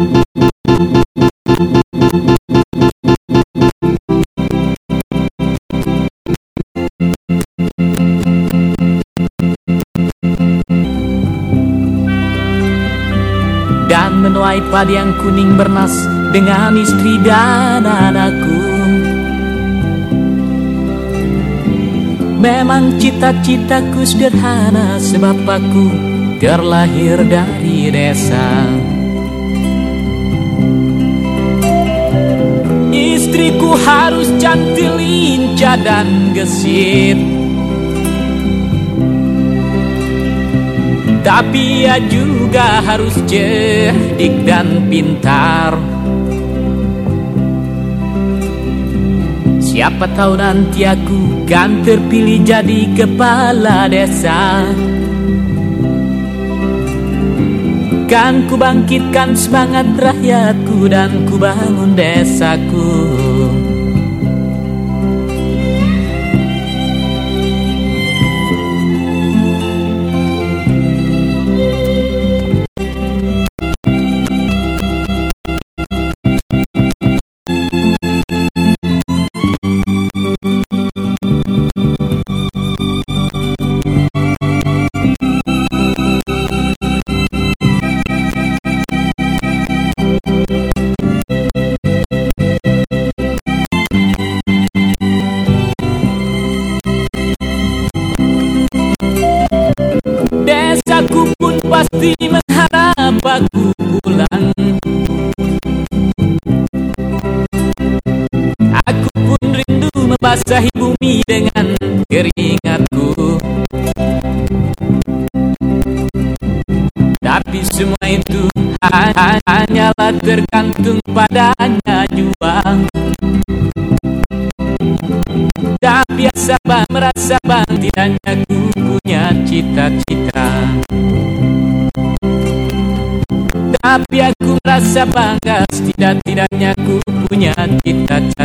Dan menuai padi yang kuning bernas dengan istri dan anakku. Memang cita-citaku sederhana sebab aku terlahir dari desa Istriku harus cantik, lincah dan gesit. Tapi ia juga harus cerdik dan pintar. Siapa tahu nanti aku kan terpilih jadi kepala desa Kan ku bangkitkan semangat rakyatku dan ku bangun desaku pasti mengharap aku pulang. Aku pun rindu membasahi bumi dengan keringatku. Tapi semua itu hanyalah tergantung padanya jua Tak biasa bang merasa bang tidaknya ku punya cita-cita Tapi aku merasa bangga setidak-tidaknya ku punya cita-cita